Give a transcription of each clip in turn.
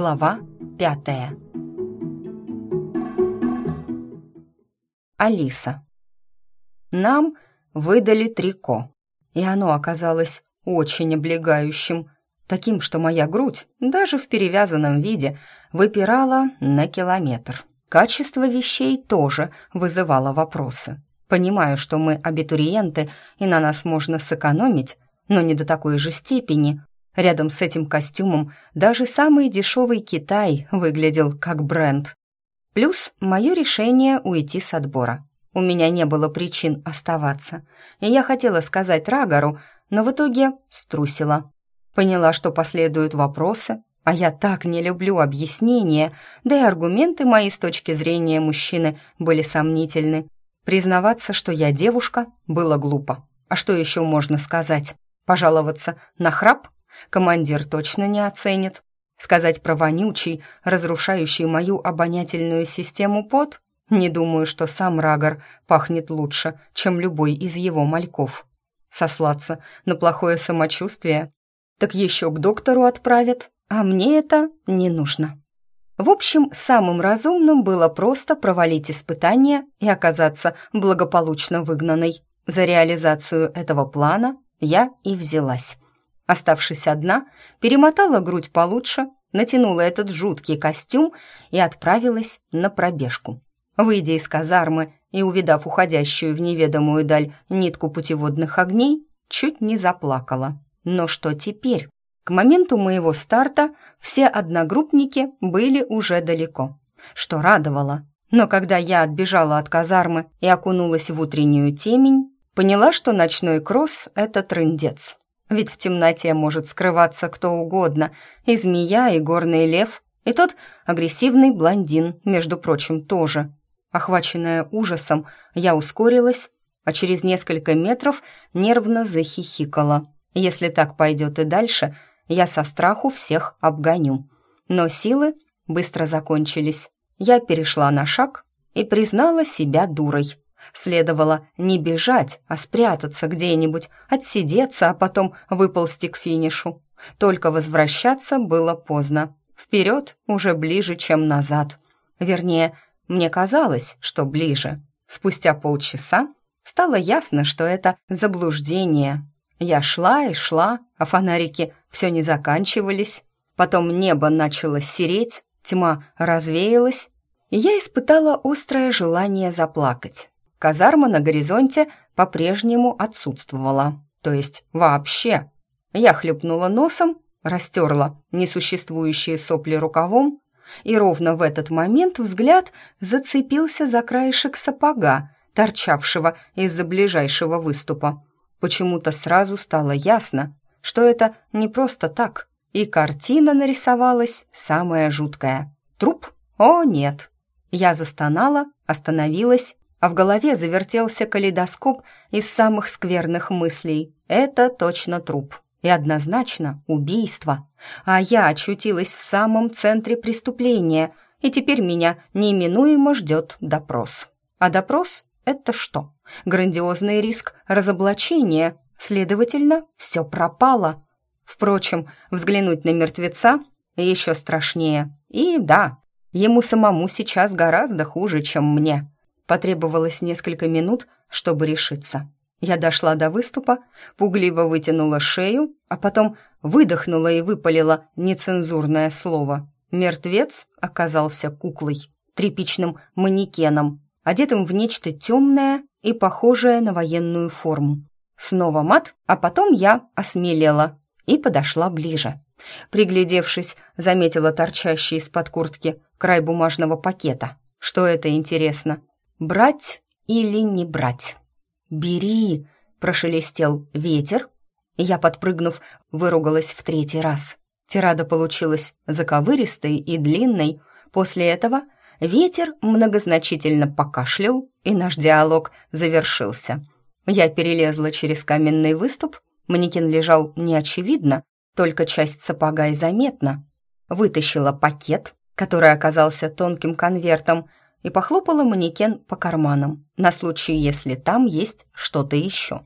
Глава пятая Алиса Нам выдали трико, и оно оказалось очень облегающим, таким, что моя грудь, даже в перевязанном виде, выпирала на километр. Качество вещей тоже вызывало вопросы. Понимаю, что мы абитуриенты, и на нас можно сэкономить, но не до такой же степени, Рядом с этим костюмом даже самый дешевый Китай выглядел как бренд. Плюс мое решение уйти с отбора. У меня не было причин оставаться. И я хотела сказать Рагару, но в итоге струсила. Поняла, что последуют вопросы, а я так не люблю объяснения, да и аргументы мои с точки зрения мужчины были сомнительны. Признаваться, что я девушка, было глупо. А что еще можно сказать? Пожаловаться на храп? Командир точно не оценит. Сказать про вонючий, разрушающий мою обонятельную систему пот? Не думаю, что сам Рагор пахнет лучше, чем любой из его мальков. Сослаться на плохое самочувствие? Так еще к доктору отправят, а мне это не нужно. В общем, самым разумным было просто провалить испытание и оказаться благополучно выгнанной. За реализацию этого плана я и взялась. Оставшись одна, перемотала грудь получше, натянула этот жуткий костюм и отправилась на пробежку. Выйдя из казармы и увидав уходящую в неведомую даль нитку путеводных огней, чуть не заплакала. Но что теперь? К моменту моего старта все одногруппники были уже далеко, что радовало. Но когда я отбежала от казармы и окунулась в утреннюю темень, поняла, что ночной кросс — это трындец. Ведь в темноте может скрываться кто угодно, и змея, и горный лев, и тот агрессивный блондин, между прочим, тоже. Охваченная ужасом, я ускорилась, а через несколько метров нервно захихикала. Если так пойдет и дальше, я со страху всех обгоню. Но силы быстро закончились. Я перешла на шаг и признала себя дурой. Следовало не бежать, а спрятаться где-нибудь, отсидеться, а потом выползти к финишу. Только возвращаться было поздно. Вперед уже ближе, чем назад. Вернее, мне казалось, что ближе. Спустя полчаса стало ясно, что это заблуждение. Я шла и шла, а фонарики все не заканчивались. Потом небо начало сереть, тьма развеялась, и я испытала острое желание заплакать. Казарма на горизонте по-прежнему отсутствовала. То есть вообще. Я хлепнула носом, растерла несуществующие сопли рукавом, и ровно в этот момент взгляд зацепился за краешек сапога, торчавшего из-за ближайшего выступа. Почему-то сразу стало ясно, что это не просто так, и картина нарисовалась самая жуткая. Труп? О, нет. Я застонала, остановилась а в голове завертелся калейдоскоп из самых скверных мыслей. Это точно труп. И однозначно убийство. А я очутилась в самом центре преступления, и теперь меня неименуемо ждет допрос. А допрос — это что? Грандиозный риск разоблачения. Следовательно, все пропало. Впрочем, взглянуть на мертвеца еще страшнее. И да, ему самому сейчас гораздо хуже, чем мне. Потребовалось несколько минут, чтобы решиться. Я дошла до выступа, пугливо вытянула шею, а потом выдохнула и выпалила нецензурное слово. Мертвец оказался куклой, тряпичным манекеном, одетым в нечто темное и похожее на военную форму. Снова мат, а потом я осмелела и подошла ближе. Приглядевшись, заметила торчащий из-под куртки край бумажного пакета. Что это интересно? Брать или не брать? «Бери!» — прошелестел ветер. Я, подпрыгнув, выругалась в третий раз. Тирада получилась заковыристой и длинной. После этого ветер многозначительно покашлял, и наш диалог завершился. Я перелезла через каменный выступ, манекен лежал неочевидно, только часть сапога и заметна. Вытащила пакет, который оказался тонким конвертом, и похлопала манекен по карманам, на случай, если там есть что-то еще.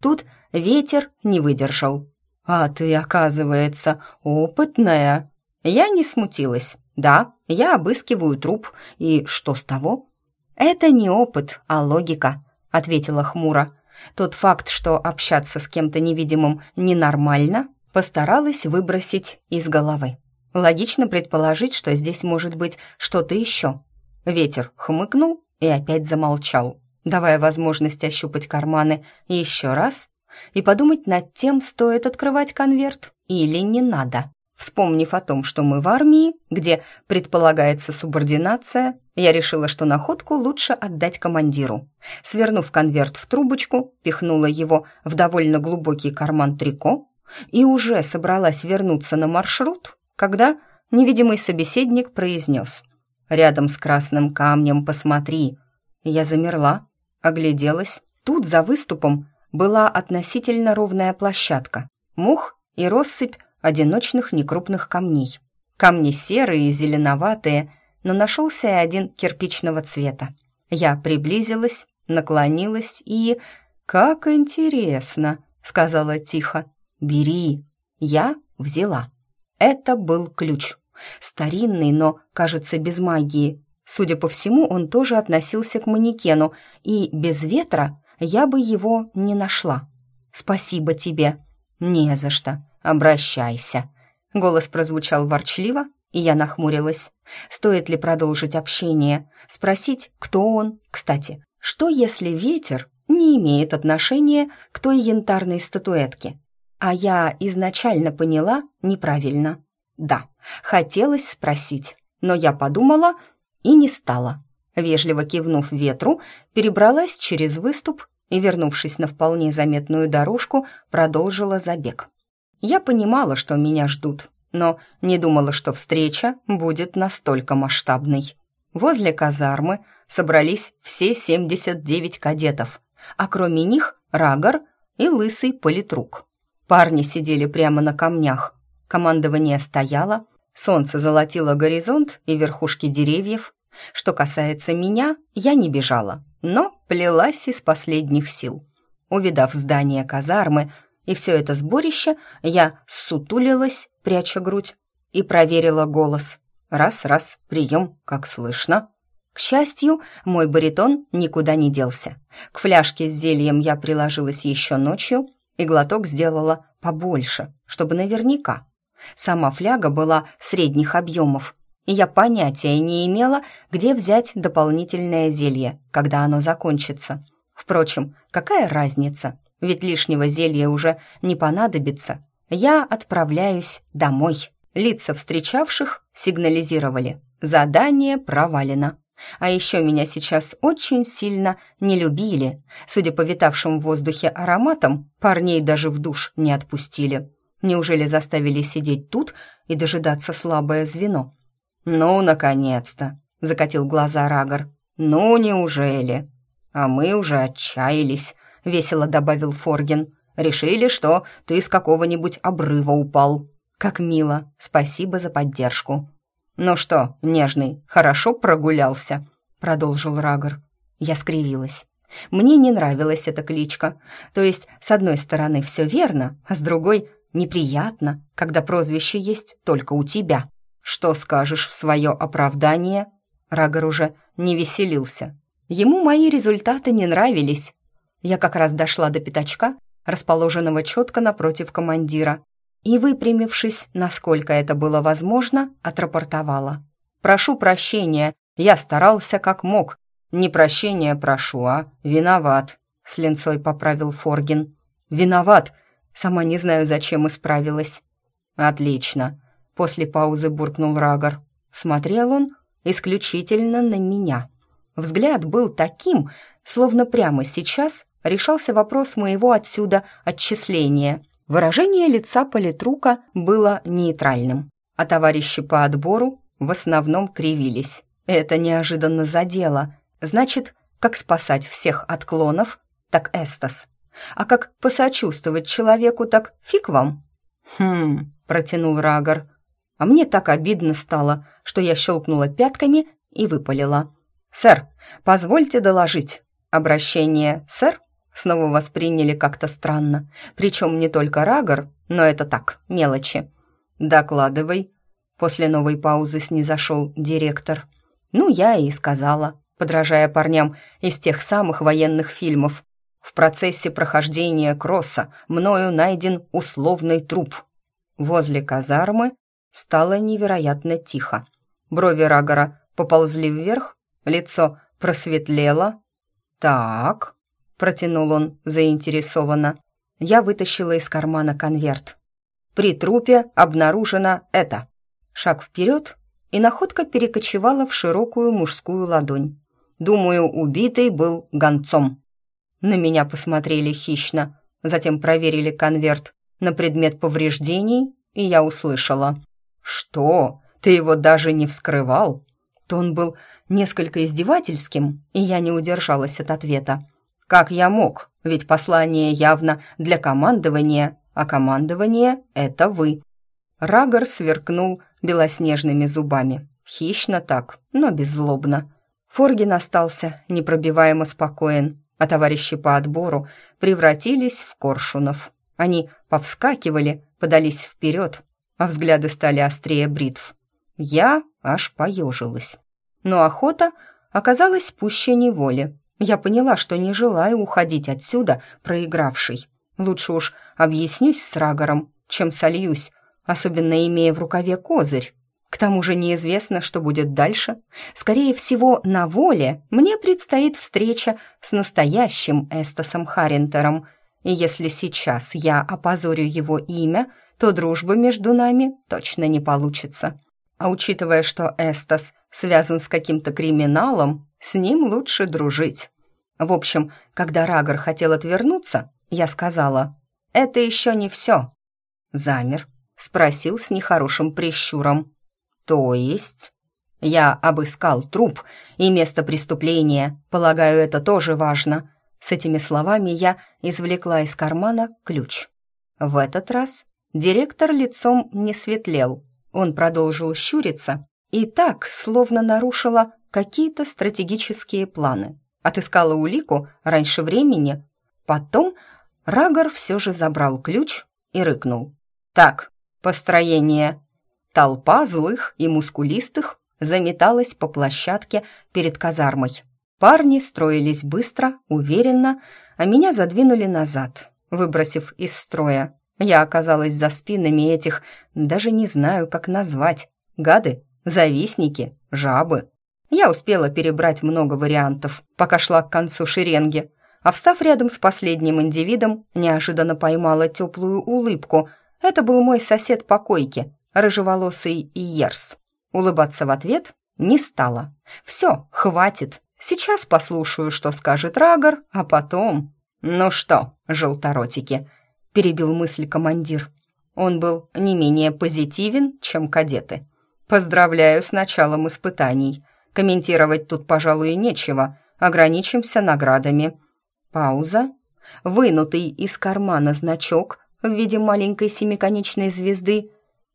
Тут ветер не выдержал. «А ты, оказывается, опытная!» Я не смутилась. Да, я обыскиваю труп, и что с того? Это не опыт, а логика, ответила хмуро. Тот факт, что общаться с кем-то невидимым ненормально, постаралась выбросить из головы. Логично предположить, что здесь может быть что-то еще. Ветер хмыкнул и опять замолчал, давая возможность ощупать карманы еще раз и подумать над тем, стоит открывать конверт или не надо. Вспомнив о том, что мы в армии, где предполагается субординация, я решила, что находку лучше отдать командиру. Свернув конверт в трубочку, пихнула его в довольно глубокий карман трико и уже собралась вернуться на маршрут, когда невидимый собеседник произнес «Рядом с красным камнем посмотри». Я замерла, огляделась. Тут за выступом была относительно ровная площадка, мух и россыпь одиночных некрупных камней. Камни серые и зеленоватые, но нашелся и один кирпичного цвета. Я приблизилась, наклонилась и... «Как интересно!» — сказала тихо. «Бери!» Я взяла. Это был ключ. Старинный, но, кажется, без магии. Судя по всему, он тоже относился к манекену, и без ветра я бы его не нашла. «Спасибо тебе». «Не за что. «Обращайся». Голос прозвучал ворчливо, и я нахмурилась. Стоит ли продолжить общение? Спросить, кто он? Кстати, что если ветер не имеет отношения к той янтарной статуэтке? А я изначально поняла неправильно. Да, хотелось спросить, но я подумала и не стала. Вежливо кивнув ветру, перебралась через выступ и, вернувшись на вполне заметную дорожку, продолжила забег. Я понимала, что меня ждут, но не думала, что встреча будет настолько масштабной. Возле казармы собрались все 79 кадетов, а кроме них Рагор и лысый политрук. Парни сидели прямо на камнях. Командование стояло, солнце золотило горизонт и верхушки деревьев. Что касается меня, я не бежала, но плелась из последних сил. Увидав здание казармы, и все это сборище я сутулилась, пряча грудь, и проверила голос. Раз-раз, прием, как слышно. К счастью, мой баритон никуда не делся. К фляжке с зельем я приложилась еще ночью и глоток сделала побольше, чтобы наверняка. Сама фляга была средних объемов, и я понятия не имела, где взять дополнительное зелье, когда оно закончится. Впрочем, какая разница? ведь лишнего зелья уже не понадобится, я отправляюсь домой. Лица встречавших сигнализировали. Задание провалено. А еще меня сейчас очень сильно не любили. Судя по витавшим в воздухе ароматам, парней даже в душ не отпустили. Неужели заставили сидеть тут и дожидаться слабое звено? «Ну, наконец-то!» — закатил глаза Рагор. «Ну, неужели?» А мы уже отчаялись. — весело добавил Форген. «Решили, что ты с какого-нибудь обрыва упал». «Как мило. Спасибо за поддержку». «Ну что, нежный, хорошо прогулялся?» — продолжил Рагор. Я скривилась. Мне не нравилась эта кличка. То есть, с одной стороны, все верно, а с другой — неприятно, когда прозвище есть только у тебя. «Что скажешь в свое оправдание?» Рагор уже не веселился. Ему мои результаты не нравились, я как раз дошла до пятачка, расположенного четко напротив командира, и, выпрямившись, насколько это было возможно, отрапортовала. «Прошу прощения, я старался как мог. Не прощения прошу, а виноват», — с линцой поправил Форгин. «Виноват. Сама не знаю, зачем исправилась». «Отлично», — после паузы буркнул Рагор. Смотрел он исключительно на меня. Взгляд был таким, словно прямо сейчас решался вопрос моего отсюда отчисления. Выражение лица политрука было нейтральным, а товарищи по отбору в основном кривились. Это неожиданно задело. Значит, как спасать всех от клонов, так Эстас. А как посочувствовать человеку, так фиг вам. «Хм», — протянул Рагор. А мне так обидно стало, что я щелкнула пятками и выпалила. «Сэр, позвольте доложить. Обращение «сэр» снова восприняли как-то странно. Причем не только Рагор, но это так, мелочи. «Докладывай». После новой паузы снизошел директор. Ну, я и сказала, подражая парням из тех самых военных фильмов. В процессе прохождения кросса мною найден условный труп. Возле казармы стало невероятно тихо. Брови Рагора поползли вверх, лицо просветлело. «Так», — протянул он заинтересованно. Я вытащила из кармана конверт. «При трупе обнаружено это». Шаг вперед, и находка перекочевала в широкую мужскую ладонь. Думаю, убитый был гонцом. На меня посмотрели хищно, затем проверили конверт на предмет повреждений, и я услышала. «Что? Ты его даже не вскрывал?» Тон был несколько издевательским, и я не удержалась от ответа. «Как я мог? Ведь послание явно для командования, а командование — это вы». Рагор сверкнул белоснежными зубами. Хищно так, но беззлобно. Форгин остался непробиваемо спокоен, а товарищи по отбору превратились в коршунов. Они повскакивали, подались вперед, а взгляды стали острее бритв. Я аж поежилась. Но охота оказалась пуще неволи. Я поняла, что не желаю уходить отсюда, проигравшей. Лучше уж объяснюсь с Рагором, чем сольюсь, особенно имея в рукаве козырь. К тому же неизвестно, что будет дальше. Скорее всего, на воле мне предстоит встреча с настоящим Эстасом Харинтером. И если сейчас я опозорю его имя, то дружбы между нами точно не получится. А учитывая, что Эстас связан с каким-то криминалом, с ним лучше дружить. В общем, когда Рагор хотел отвернуться, я сказала, «Это еще не все». Замер, спросил с нехорошим прищуром. «То есть?» «Я обыскал труп и место преступления. Полагаю, это тоже важно». С этими словами я извлекла из кармана ключ. В этот раз директор лицом не светлел. Он продолжил щуриться и так, словно нарушила какие-то стратегические планы. Отыскала улику раньше времени. Потом Рагор все же забрал ключ и рыкнул. «Так, построение». Толпа злых и мускулистых заметалась по площадке перед казармой. Парни строились быстро, уверенно, а меня задвинули назад, выбросив из строя. Я оказалась за спинами этих, даже не знаю, как назвать, гады, завистники, жабы. Я успела перебрать много вариантов, пока шла к концу шеренги, а встав рядом с последним индивидом, неожиданно поймала теплую улыбку. Это был мой сосед по койке, рыжеволосый Иерс. Улыбаться в ответ не стала. «Все, хватит. Сейчас послушаю, что скажет Рагор, а потом...» «Ну что, желторотики?» — перебил мысль командир. Он был не менее позитивен, чем кадеты. «Поздравляю с началом испытаний. Комментировать тут, пожалуй, нечего. Ограничимся наградами». Пауза. Вынутый из кармана значок в виде маленькой семиконечной звезды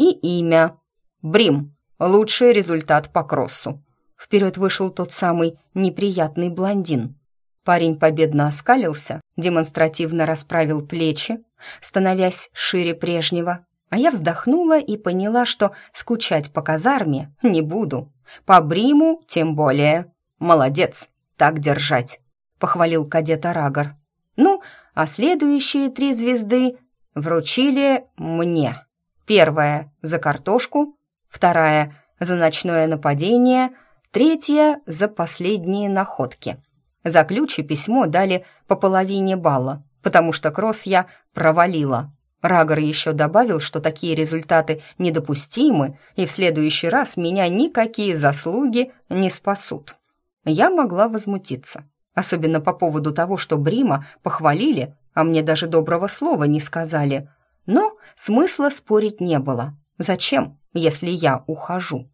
и имя. Брим. Лучший результат по кроссу. Вперед вышел тот самый неприятный блондин. Парень победно оскалился, демонстративно расправил плечи, становясь шире прежнего, а я вздохнула и поняла, что скучать по казарме не буду. По Бриму тем более. Молодец, так держать, похвалил кадет Арагор. Ну, а следующие три звезды вручили мне. Первая за картошку, вторая за ночное нападение, третья за последние находки. За ключ и письмо дали по половине балла, потому что кросс я провалила. Рагор еще добавил, что такие результаты недопустимы, и в следующий раз меня никакие заслуги не спасут. Я могла возмутиться, особенно по поводу того, что Брима похвалили, а мне даже доброго слова не сказали. Но смысла спорить не было. Зачем, если я ухожу?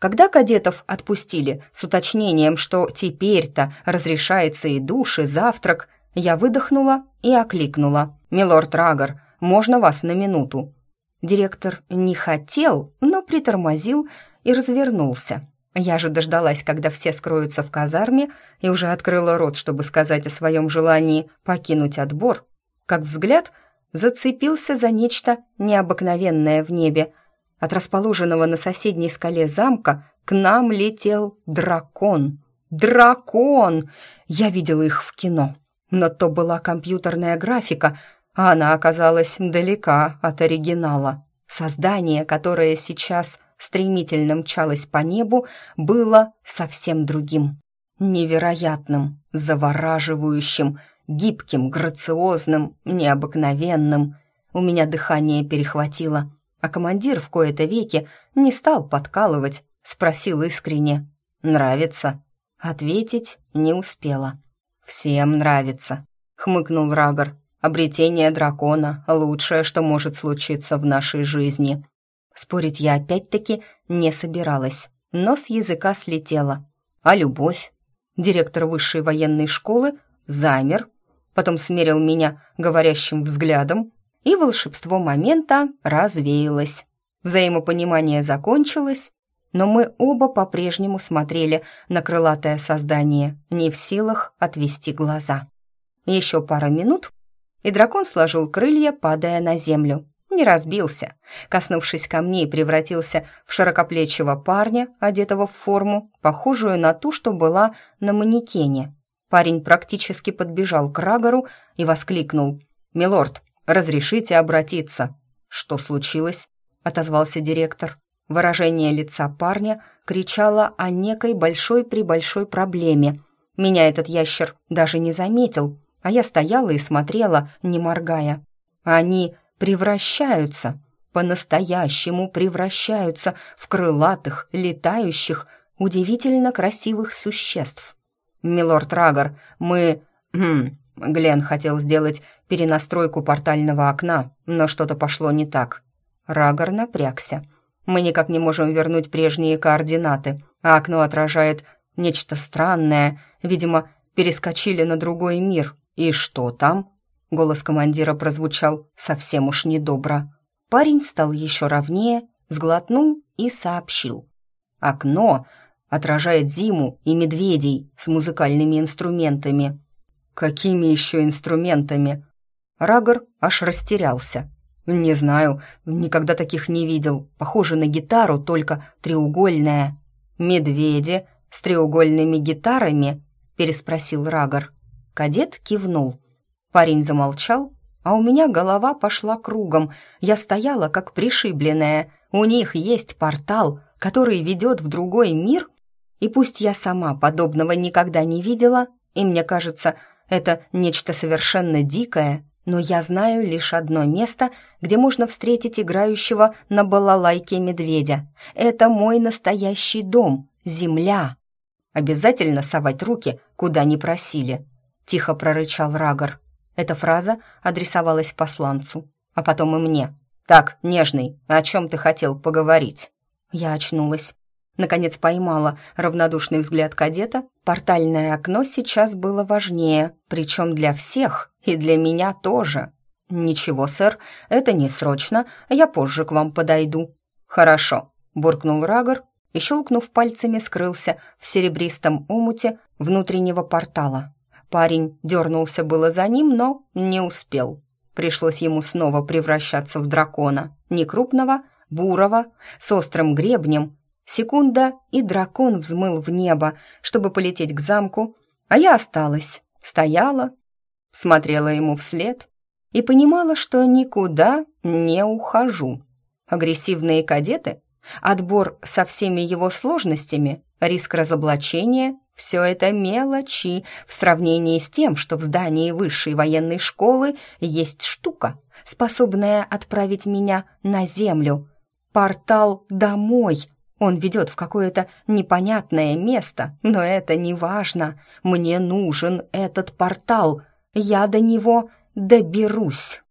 Когда кадетов отпустили с уточнением, что теперь-то разрешается и душ, и завтрак, я выдохнула и окликнула. «Милорд Рагор, можно вас на минуту?» Директор не хотел, но притормозил и развернулся. Я же дождалась, когда все скроются в казарме, и уже открыла рот, чтобы сказать о своем желании покинуть отбор, как взгляд зацепился за нечто необыкновенное в небе. от расположенного на соседней скале замка к нам летел дракон. Дракон! Я видела их в кино, но то была компьютерная графика, а она оказалась далека от оригинала. Создание, которое сейчас стремительно мчалось по небу, было совсем другим. Невероятным, завораживающим, гибким, грациозным, необыкновенным. У меня дыхание перехватило, а командир в кои-то веки не стал подкалывать, спросил искренне. «Нравится?» Ответить не успела. «Всем нравится», — хмыкнул Рагор. «Обретение дракона — лучшее, что может случиться в нашей жизни». Спорить я опять-таки не собиралась, но с языка слетела. «А любовь?» Директор высшей военной школы замер, потом смерил меня говорящим взглядом, и волшебство момента развеялось. Взаимопонимание закончилось, но мы оба по-прежнему смотрели на крылатое создание, не в силах отвести глаза. Еще пара минут, и дракон сложил крылья, падая на землю. Не разбился, коснувшись камней, превратился в широкоплечего парня, одетого в форму, похожую на ту, что была на манекене. Парень практически подбежал к Рагору и воскликнул. «Милорд, разрешите обратиться?» «Что случилось?» — отозвался директор. Выражение лица парня кричало о некой большой-пребольшой проблеме. Меня этот ящер даже не заметил, а я стояла и смотрела, не моргая. Они превращаются, по-настоящему превращаются в крылатых, летающих, удивительно красивых существ. «Милорд Рагор, мы...» хм, Глен хотел сделать перенастройку портального окна, но что-то пошло не так. Рагор напрягся. Мы никак не можем вернуть прежние координаты, а окно отражает нечто странное. Видимо, перескочили на другой мир. И что там? Голос командира прозвучал совсем уж недобро. Парень встал еще ровнее, сглотнул и сообщил. Окно отражает зиму и медведей с музыкальными инструментами. Какими еще инструментами? Рагор аж растерялся. «Не знаю, никогда таких не видел. Похоже на гитару, только треугольная». «Медведи с треугольными гитарами?» — переспросил Рагор. Кадет кивнул. Парень замолчал, а у меня голова пошла кругом. Я стояла, как пришибленная. У них есть портал, который ведет в другой мир? И пусть я сама подобного никогда не видела, и мне кажется, это нечто совершенно дикое, но я знаю лишь одно место, где можно встретить играющего на балалайке медведя. Это мой настоящий дом, земля. Обязательно совать руки, куда не просили, тихо прорычал Рагор. Эта фраза адресовалась посланцу, а потом и мне. Так, нежный, о чем ты хотел поговорить? Я очнулась. Наконец поймала равнодушный взгляд кадета. Портальное окно сейчас было важнее, причем для всех, и для меня тоже. «Ничего, сэр, это не срочно, я позже к вам подойду». «Хорошо», — буркнул Рагор и, щелкнув пальцами, скрылся в серебристом омуте внутреннего портала. Парень дернулся было за ним, но не успел. Пришлось ему снова превращаться в дракона, некрупного, бурого, с острым гребнем. Секунда, и дракон взмыл в небо, чтобы полететь к замку, а я осталась, стояла, смотрела ему вслед и понимала, что никуда не ухожу. Агрессивные кадеты, отбор со всеми его сложностями, риск разоблачения — все это мелочи в сравнении с тем, что в здании высшей военной школы есть штука, способная отправить меня на землю. Портал домой — он ведет в какое-то непонятное место, но это не важно. Мне нужен этот портал. Я до него доберусь.